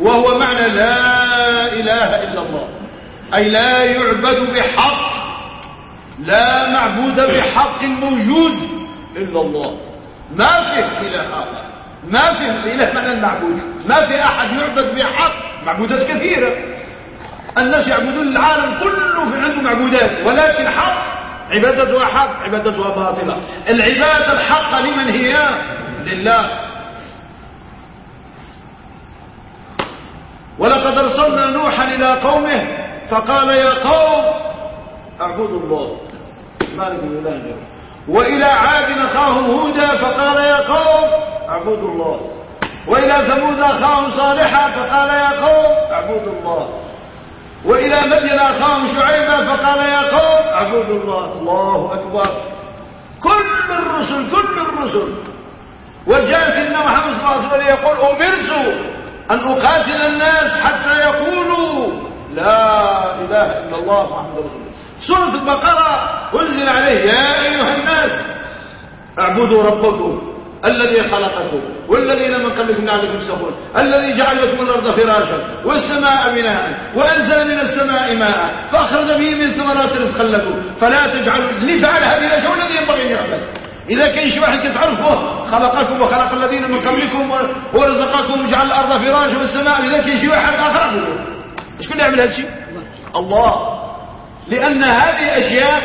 وهو معنى لا إله إلا الله. أي لا يعبد بحق لا معبود بحق موجود إلا الله. ما فيه إله آخر ما فيه الإله معنى المعبود. ما في أحد يعبد بحق معبودات كثيرة. الناس يعبدون العالم كله في عنده معبودات ولكن حق عبادتها حق عبادتها باطلة. العبادة الحق لمن هي؟ لله. ولقد أرسلنا نوحا إلى قومه فقال يا قوم أعبدوا الله. ما لكم إله غيره. وإلى عاد أخاهم هودا فقال يا قوم أعبدوا الله. وإلى ثمود أخاهم صالحا فقال يا قوم أعبدوا الله. وإلى مدين أخاهم شعيبا فقال يا قوم أعبدوا الله. الله أكبر. كل الرسل كل الرسل. وجاء سيدنا محمد صلى الله عليه وسلم يقول أمرت أن أقاتل الناس حتى يقولوا لا إله إلا الله محمد رسول الله. سورة البقرة أنزل عليه يا أيها الناس اعبدوا ربكم الذي خلقكم والذين من قبلكم لعلكم تتقون الذي جعل لكم الأرض فراشا والسماء بناء وأنزل من السماء ماء فأخرج به من ثمرات رزقا لكم. فلا تجعلوا اللي فعل هذه الأشياء الذي ينبغي أن يعمل. إذا كان شي واحد كتعرفه خلقكم وخلق الذين من قبلكم ورزقكم وجعل الأرض فراشا والسماء إذا كان شي واحد آخر شكون يعمل هذا الشيء الله. لأن هذه أشياء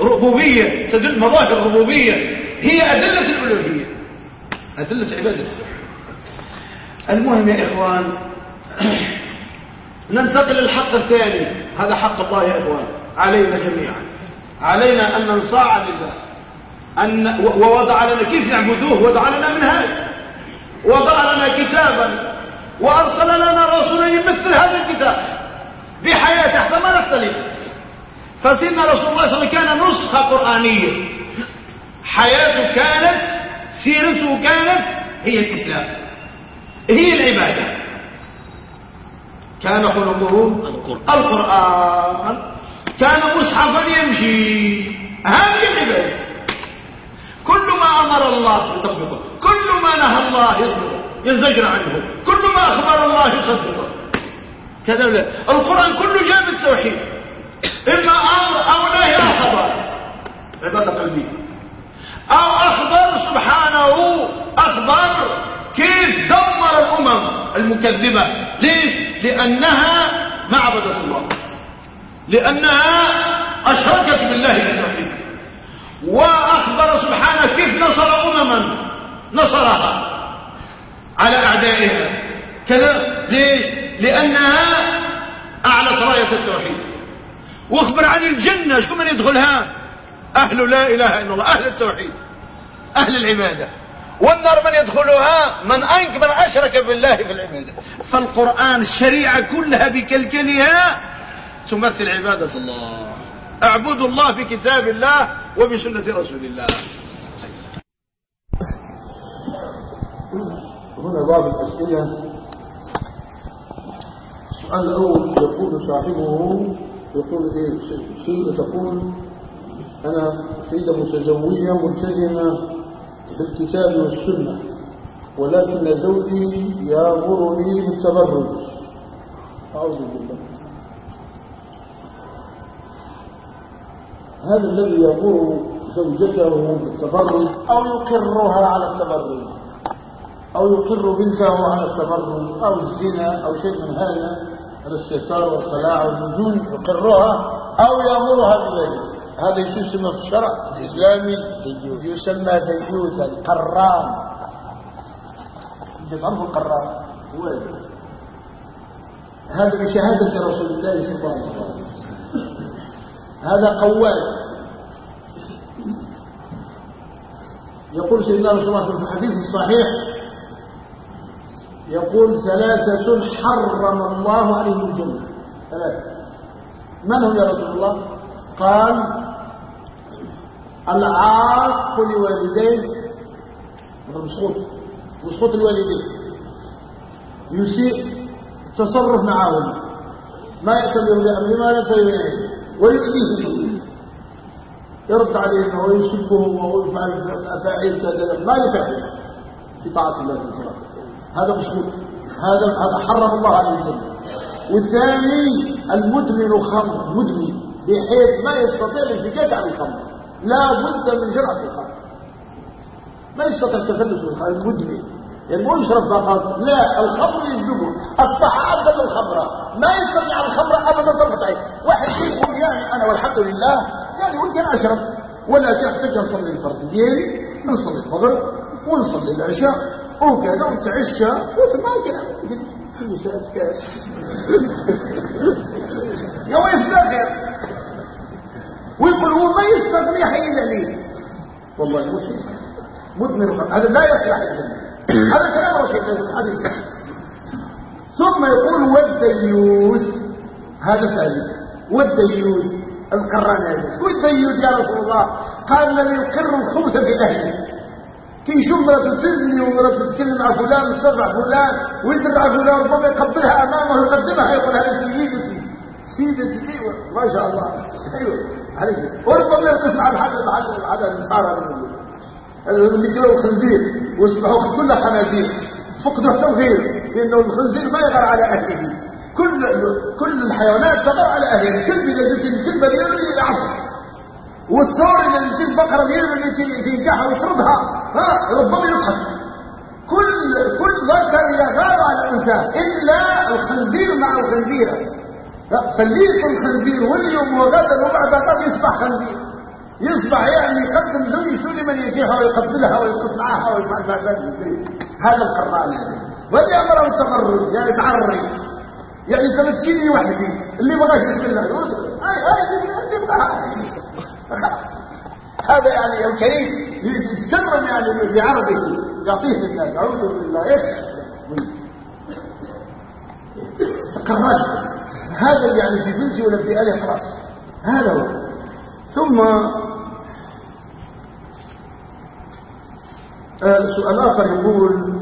ربوبية تدل مظاهر ربوبية. هي أدلة الألوهية. أدلة عبادة المهم يا إخوان ننتقل للحق الثاني. هذا حق الله يا إخوان. علينا جميعا. علينا أن ننصاع لله. أن ووضع لنا كيف نعبدوه؟ وضع لنا منهاج. وضع لنا كتابا. وأرسل لنا رسولا يمثل هذا الكتاب. بحياته حتى ما نختلف. فسيدنا رسول الله صلى الله عليه وسلم كان نسخة قرآنية. حياته كانت سيرته كانت هي الإسلام. هي العبادة. كان خلقه القرآن. القرآن. كان مصحفا يمشي. هذه العبادة. كل ما أمر الله يطبقه كل ما نهى الله يطبقه ينزجر عنه. كل ما أخبر الله يصدقه. كذا القرآن كله جاء بالتوحيد. إما أمر أو نهي أو خبر. عبادة قلبية. أو أخبر سبحانه أخبر كيف دمر الأمم المكذبة. ليش؟ لأنها ما عبدت الله. لأنها أشركت بالله بالتوحيد. وأخبر سبحانه كيف نصر أمما. نصرها على أعدائها. كذا. ليش؟ لأنها أعلت راية التوحيد. واخبر عن الجنة شكون من يدخلها؟ أهل لا إله إلا الله أهل التوحيد أهل العبادة. والنار من يدخلها؟ من أنك من أشرك بالله في العبادة. فالقرآن الشريعة كلها بكلكلها تمثل عبادة الله. اعبدوا الله بكتاب الله وبسنة رسول الله. هنا بعض الأسئلة. الأول يقول صاحبه يقول إيه سيدة تقول أنا سيدة متزوجة ملتزمة بالكتاب والسنة ولكن زوجي يأمرني بالتبرج. أعوذ بالله. هذا الذي يأمر زوجته بالتبرج أو يقرها على التبرج أو يقر بنته على التبرج أو الزنا أو شيء من هذا. الاستهتار والخلاع والنجوم يقرها أو يأمرها بذلك هذا يسمى في الشرع الإسلامي يسمى ديوث القران. تعرفوا القران؟ هو هذا بشهادة رسول الله صلى الله عليه وسلم. هذا قوال. يقول سيدنا رسول الله في الحديث الصحيح يقول ثلاثة حرم الله عليهم الجنة. ثلاثة. من هم يا رسول الله؟ قال العاق لوالديه. مسقوط مسقوط الوالدين. يسيء التصرف معهم. ما يأتمر بأمر ما لا ويؤذيه. يرد عليه انه يسبه ويفعل افاعيل كذا. ما يكفر في طاعة الله تعالى هذا مشروط هذا هذا حرم الله عليه الجنه والثاني المدمن خمر مدمن بحيث ما يستطيع الانفكاك عن الخمر. لا بد من جرعة الخمر. ما يستطيع التفلس الخمر المدمن. يعني مو يشرب فقط لا الخمر يجذبه اصبح عبدا الخمره ما يستطيع الخمر ابدا طرفة عين. واحد يقول يعني أنا والحمد لله يعني ممكن أشرب. ولكن أحتاج أصلي الفرض ديالي نصلي المغرب ونصلي العشاء. وكذا ونتعشى ساعه كاس يا ويفتخر ويقول هو ما يستغني حين لي. والله مسلم مدمن هذا لا يصلح الجنة. هذا كلام رسول الله الحديث ثم يقول والديوث هذا ثالث والديوث القرآن هذا شو الديوث يا رسول الله. قال الذي يقر الخبث في أهله. كي يشوف مرته تزني ومراته تتكلم مع فلان وتسرع فلان ويدرع فلان ربما يقبلها أمامه ويقدمها يقول هذه سيدتي. سيدتي أيوه ما شاء الله. أيوه. عليك. وربما يرقص مع الحد مع النصارى. اللي كانوا الخنزير. واصبحوا كلها خنازير فقدوا الغير لأنه الخنزير ما يغار على أهله. كل كل الحيوانات تغار على اهلها الكلب اذا جبت الكلب ديالو يعض والثور اذا جبت البقره ديالو اللي تنكحها ويطردها ها ربما يضحك كل كل ذكر اذا غار على انثى الا الخنزير مع الخنزيره فليس الخنزير واليوم وغدا وبعد غد يصبح خنزير يصبح يعني يقدم زوجته لمن يجيها ويقبلها ويقص معها ويفعل ما هذا القرآن هذا واللي أمره التقرب يعني تعري يعني انت بتشيلي وحدي اللي بغاش بسم الله هاي هاي اللي بغاها خلاص هذا يعني الكريم يتكرم يعني بعرضه. يعطيه للناس أعوذ بالله. إيش؟ تقرب هذا يعني في بنتي ولا في خلاص. هذا هو. ثم آه، آخر يقول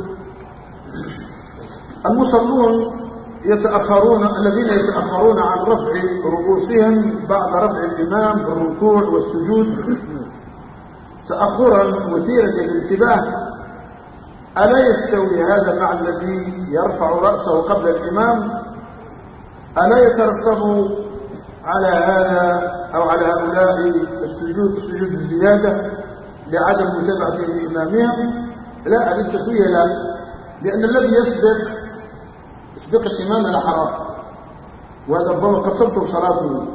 المصلون يتأخرون الذين يتأخرون عن رفع رؤوسهم بعد رفع الإمام في الركوع والسجود. تأخرا مثيرا للانتباه ألا يستوي هذا مع الذي يرفع رأسه قبل الإمام؟ ألا يترتب على هذا أو على هؤلاء السجود سجود الزيادة لعدم متابعة لإمامهم؟ لا هذه التسوية لا لأن الذي يسبق يسبق الإمام على حرام وهذا ربما قد صلاته.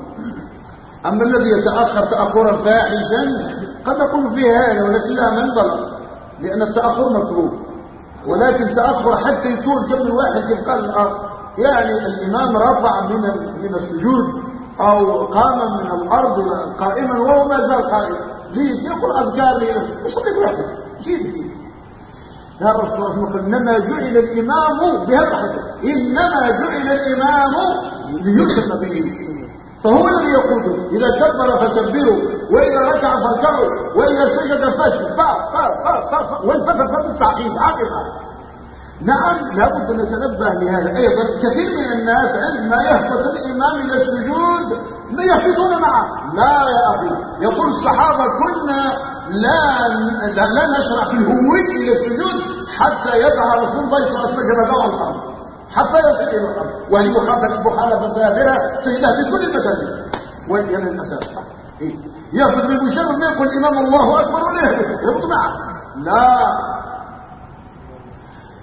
أما الذي يتأخر تأخرا فاحشا قد نقول فيه هذا ولكن لا من ضل لأن التأخر مكروه ولكن تأخر حتى يكون كم الواحد يبقى يعني الإمام رفع من من السجود أو قام من الأرض قائما وهو ما زال قائما ليه يقول أذكار لنفسه طريق واحد. جيب فيه يا رسول الله إنما جعل الإمام بهذا إنما جعل الإمام ليرسل به. فهو الذي يقوده. إذا كبر فكبروا وإذا ركع فاركعوا وإذا سجد فاسجد. فا فا فا فا فا والفتح التعقيد. عاقبة نعم لابد أن نتنبه لهذا. أيضا كثير من الناس عندما يهبط الإمام إلى السجود ما يهبطون معه. لا يا أخي. يقول الصحابة كنا لا لا, نشرع في الهوي إلى السجود حتى يدعى رسول الله صلى الله عليه وسلم الخمر حتى يصل إلى الخمر وهي مخالفة سافرة تجدها في كل المساجد. وهي للأسف إيه؟ يهبط بالمشرف ما يقول الإمام الله أكبر ولا يهبط معه. لا.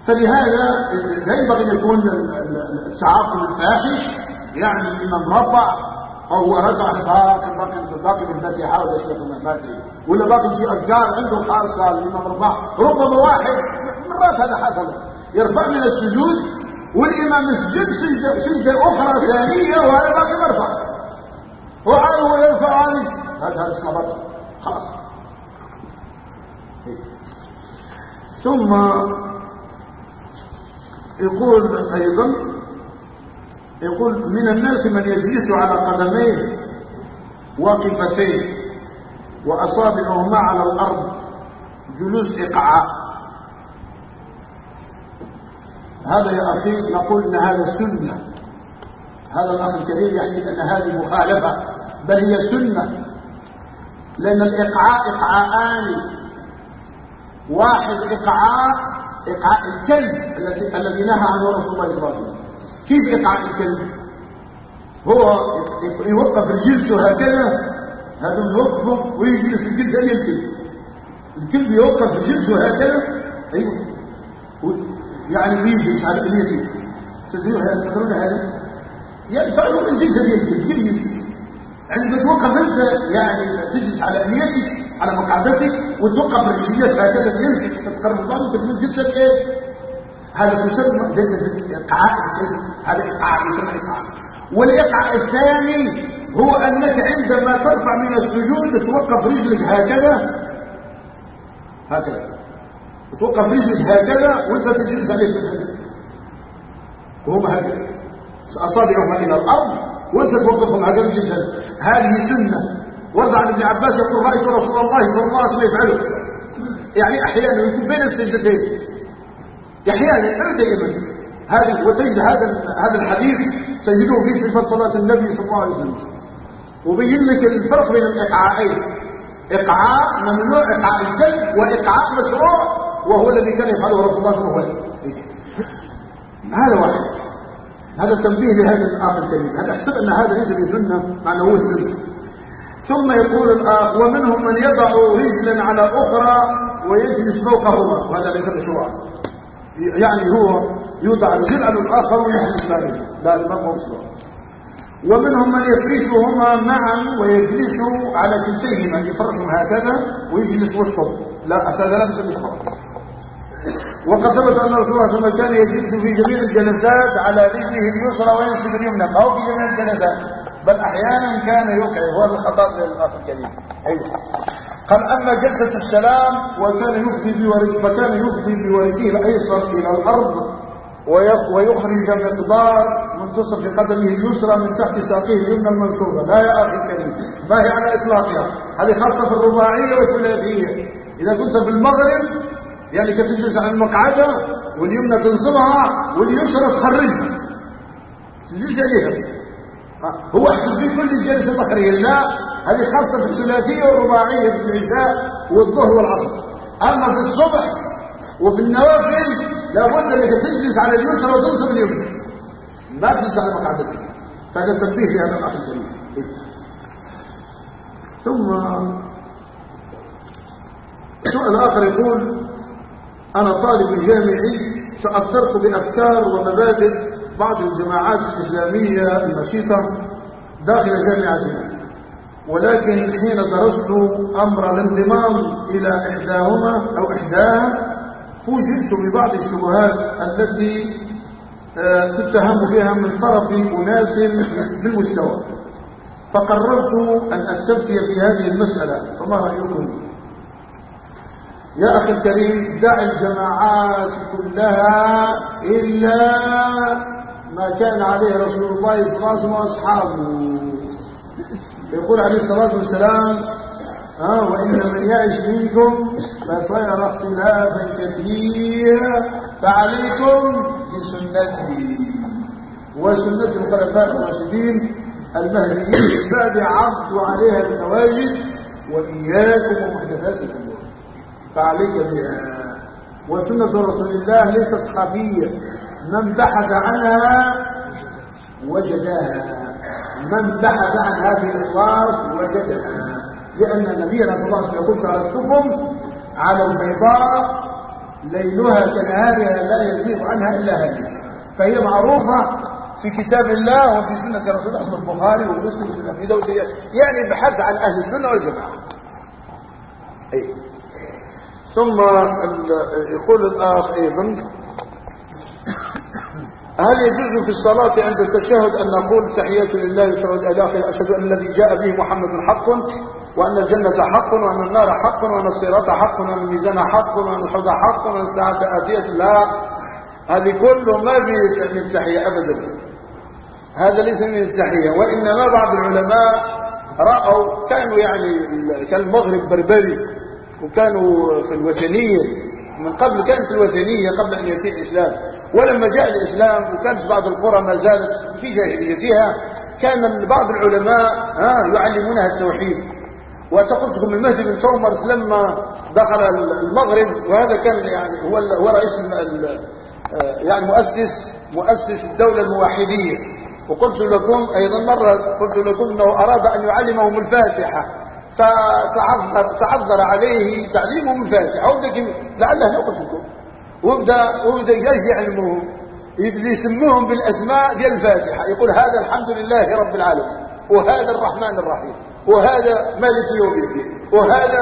فلهذا لا ينبغي أن يكون التعاقل الفاحش. يعني الامام رفع أو رفع باقي باقي باقي شيء من الفاتحه ولا باقي شيء اذكار عنده خاصه الامام رفع ربما واحد. مرات هذا حصل. يرفع من السجود والإمام يسجد سجده سجدة أخرى ثانية وهذا باقي مرفع. وعلى يرفع هذا هذا الصبر خلاص. ثم يقول أيضا يقول من الناس من يجلس على قدميه واقفتين وأصابعهما على الأرض جلوس إقعاء. هذا يا أخي نقول إن هذا سنة. هذا الأخ الكريم يحسب أن هذه مخالفة بل هي سنة. لأن الإقعاء إقعاءان. واحد إقعاء إقعاء الكلب الذي نهى عنه رسول الله صلى الله عليه وسلم كيف إقعاء الكلب؟ هو يوقف رجلته هكذا هذا يوقفه ويجلس الجلسة يمكن الكلب. يوقف رجلته هكذا أيوه. يعني مش عارف اليتيم تدرون تدرون هذه يعني فعلوا الجلسة يمكن كيف يجلس عندما توقف أنت يعني تجلس على اليتك على مقعدتك وتوقف رجليات هكذا. يمكن تتقرب بعض وتكون جلسة إيش؟ هذا تسمى جلسة إقعاء هذا إقعاء يسمى إقعاء والإقعاء الثاني هو أنك عندما ترفع من السجود توقف رجلك هكذا. هكذا. توقف رجلك هكذا؟ وانت تجلس عليه بالهكذا وهم هكذا. أصابعهم إلى الأرض وانت توقفهم هكذا جدا هذه سنة. ورد عن ابن عباس يقول رأيت رسول الله صلى الله عليه وسلم يفعله. يعني أحيانا يكون بين السجدتين. أحيانا لا دائما. هذه وتجد هذا هذا الحديث تجده في صفة صلاة النبي صلى الله عليه وسلم. وبين لك الفرق بين الإقعاءين إقعاء ممنوع إقعاء الكلب وإقعاء مشروع. وهو الذي كان يفعله رسول الله صلى الله عليه وسلم. هذا واحد. هذا تنبيه لهذا الآخر الكريم. هذا أحسب أن هذا ليس بسنة مع هو السنة. ثم يقول الآخر ومنهم من يضع رجلا على أخرى ويجلس فوقهما. وهذا ليس مشروعا يعني هو يوضع رجل على الآخر ويجلس ثاني لا ما هو مشروع ومنهم من يفرشهما معا ويجلس على كلتيهما يفرشهم هكذا ويجلس وسطهم. لا هذا لا مشروع وقد ثبت أن رسول الله صلى الله عليه وسلم كان يجلس في جميع الجلسات على رجله اليسرى وينسب اليمنى أو في جميع الجلسات؟ بل أحيانا كان يوقع وهذا الخطأ للأخ الكريم. أيوة. قال أما جلسة السلام وكان يفضي بورك فكان يفضي بوركه الأيسر إلى الأرض ويخرج مقدار منتصف قدمه اليسرى من تحت ساقيه اليمنى المنصوبة. لا يا أخي الكريم ما هي على إطلاقها؟ هذه خاصة في الرباعية والثلاثية. إذا كنت في المغرب يعني كيف تجلس على المقعدة واليمنى تنصبها واليسرى تخرجها تجلس عليها. هو أحسن في كل جلسة بخرية لا هذه خاصة في الثلاثية والرباعية في العشاء والظهر والعصر. أما في الصبح وفي النوافل لابد أنك تجلس على اليسرى وتنصب اليمنى. ما تجلس على مقعدتك فهذا تنبيه لهذا الأخ الكريم. ثم سؤال آخر يقول أنا طالب جامعي تأثرت بأفكار ومبادئ بعض الجماعات الإسلامية النشيطة داخل جامعتنا. ولكن حين درست أمر الانضمام إلى إحداهما أو إحداها فوجئت ببعض الشبهات التي تتهم بها من طرف أناس بالمستوى. فقررت أن أستفتي في هذه المسألة فما رأيكم؟ يا أخي الكريم دع الجماعات كلها إلا ما كان عليه رسول الله صلى الله عليه وسلم وأصحابه. يقول عليه الصلاة والسلام ها وإن من يعش منكم فسيرى اختلافا كثيرا فعليكم بسنتي. وسنة الخلفاء الراشدين المهديين بعد عضوا عليها النواجد وإياكم ومحدثات الأمور فعليك بها وسنة رسول الله ليست خفية من بحث عنها وجدها. من بحث عن هذه الإخلاص وجدها. لأن نبينا صلى الله عليه وسلم يقول سألتكم على البيضاء ليلها كنهارها لا يزيغ عنها إلا هذه فهي معروفة في كتاب الله وفي سنة رسول الله البخاري ومسلم في داود يعني البحث عن أهل السنة والجماعة. أي ثم يقول الآخ أيضا هل يجوز في الصلاة عند التشهد أن نقول تحيات لله وشهد الآخر أشهد أن الذي جاء به محمد حق وأن الجنة حق وأن النار حق وأن الصراط حق وأن الميزان حق وأن الحوض حق وأن الساعة آتية؟ لا. هذه كله ما في من التحية أبدا. هذا ليس من التحية وإنما بعض العلماء رأوا كانوا يعني كالمغرب بربري وكانوا في الوثنية من قبل كانت الوثنية قبل أن يسير الإسلام. ولما جاء الإسلام وكانت بعض القرى ما زالت في جاهليتها كان بعض العلماء ها يعلمونها التوحيد. وتقول لكم المهدي بن سومرس لما دخل المغرب وهذا كان يعني هو هو رئيس يعني مؤسس مؤسس الدولة الموحدية. وقلت لكم أيضا مرة قلت لكم أنه أراد أن يعلمهم الفاتحة. فتعذر تعذر عليه تعليمهم الفاتحة وبدأ لعله قلت لكم وبدأ وبدأ يعلمهم يبدأ يسموهم بالأسماء ديال الفاتحة. يقول هذا الحمد لله رب العالمين. وهذا الرحمن الرحيم. وهذا مالك يوم الدين. وهذا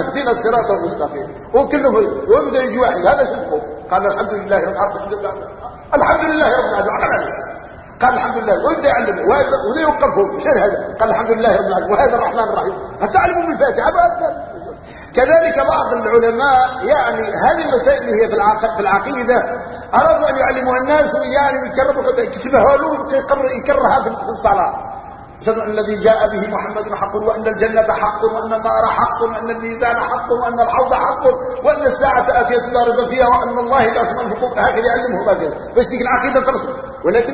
اهدنا الصراط المستقيم. وكلهم ويبدا يجي واحد. هذا صدقه. قال الحمد لله رب العالمين. الحمد لله رب العالمين. قال الحمد لله ويبدا يعلمه ولا يوقفه شر هذا؟ قال الحمد لله رب العالمين وهذا الرحمن الرحيم. هتعلموا بالفاتحة؟ كذلك بعض العلماء يعني هذه المسائل اللي هي في العقيدة أرادوا أن يعلموها الناس يعني يكرروا كتبها له يكررها في الصلاة. أن الذي جاء به محمد حق وأن الجنة حق وأن النار حق وأن الميزان حق وأن الحوض حق وأن الساعة آتية لا فيها وأن الله لا الحقوق. هكذا يعلمه هكذا بس ديك العقيدة ترسل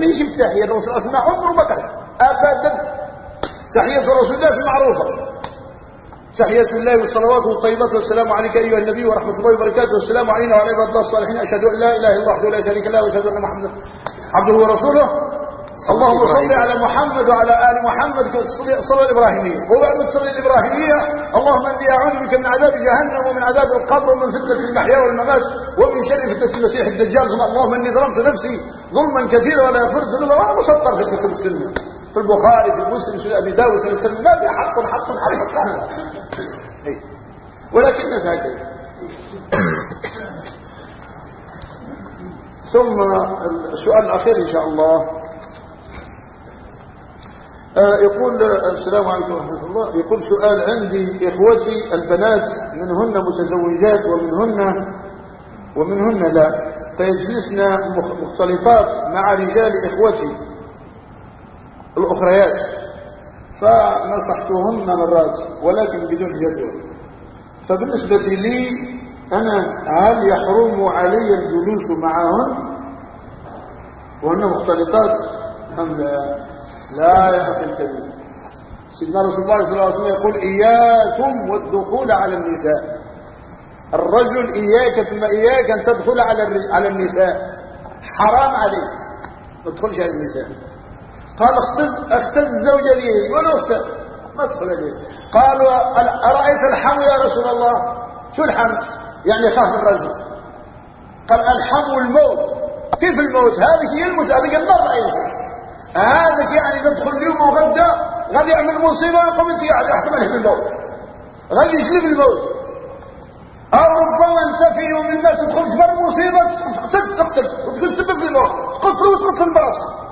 يجي في تحية الرسول أسماء عمره ما قال أبدا تحية الرسول الله معروفة تحية الله والصلوات والطيبات والسلام عليك أيها النبي ورحمة الله وبركاته. والسلام علينا وعلى عباد الله الصالحين. أشهد أن لا إله إلا الله وحده لا شريك له. وأشهد أن محمدا عبده ورسوله. اللهم صل على محمد وعلى آل محمد الصلاة الإبراهيمية. وبعد الصلاة الإبراهيمية. اللهم أني أعوذ بك من عذاب جهنم ومن عذاب القبر ومن فتنة المحيا والممات ومن شر فتنة المسيح الدجال. ثم اللهم أني ظلمت نفسي ظلما كثيرا ولا يغفر الذنوب وأنا مسطر في الكتب السنة في البخاري في مسلم في أبي داود في السنة ما في حق حق حق. ولكن الناس هكذا ثم السؤال الأخير إن شاء الله. يقول السلام عليكم ورحمة الله. يقول سؤال عندي إخوتي البنات منهن متزوجات ومنهن ومنهن لا. فيجلسن مختلطات مع رجال إخوتي الأخريات. فنصحتهن مرات ولكن بدون جدوى فبالنسبة لي أنا هل يحرم علي الجلوس معهن؟ وهن مختلطات أم لا؟ لا يا أخي الكريم سيدنا رسول الله صلى الله عليه وسلم يقول إياكم والدخول على النساء. الرجل إياك ثم إياك أن تدخل على على النساء. حرام عليك. ما تدخلش على النساء. قال اختز اختز الزوجة ليه ولا اختز ما تدخل عليه. قالوا أرأيت الحم يا رسول الله؟ شو الحم يعني خاف الرجل. قال الحم الموت. كيف الموت؟ هذه هي الموت هذه النار رأيتها. هذا يعني ندخل اليوم وغدا غادي يعمل مصيبة انت قاعد احتمال بالموت. غادي يجلب الموت. أو ربما انت في يوم الناس تدخل في مصيبة تقتل تقتل وتقول تسبب في الموت. تقتل وتقتل مراتك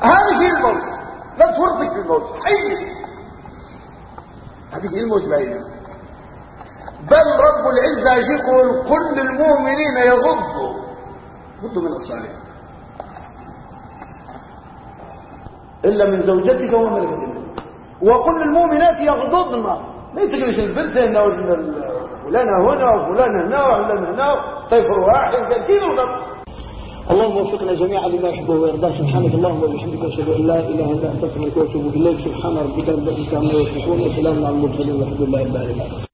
هذه هي الموت. لا تورطك في الموت حي. هذه هي الموت بعيدة بل رب العزة يقول كل المؤمنين يغضوا. غضوا من أبصارهم إلا من زوجتك وملكة الملك وكل المؤمنات يغضضن. ما يتقلش البنت هنا فلانة هنا وفلانة هنا وفلانة هنا. طيفر واحد الغضب اللهم وفقنا جميعا لما يحبه ويرضاه. سبحانك اللهم وبحمدك أشهد أن لا إله إلا أنت أستغفرك وأتوب إليك. سبحان ربك رب العزة عما يصفون وسلام على المرسلين والحمد لله رب العالمين.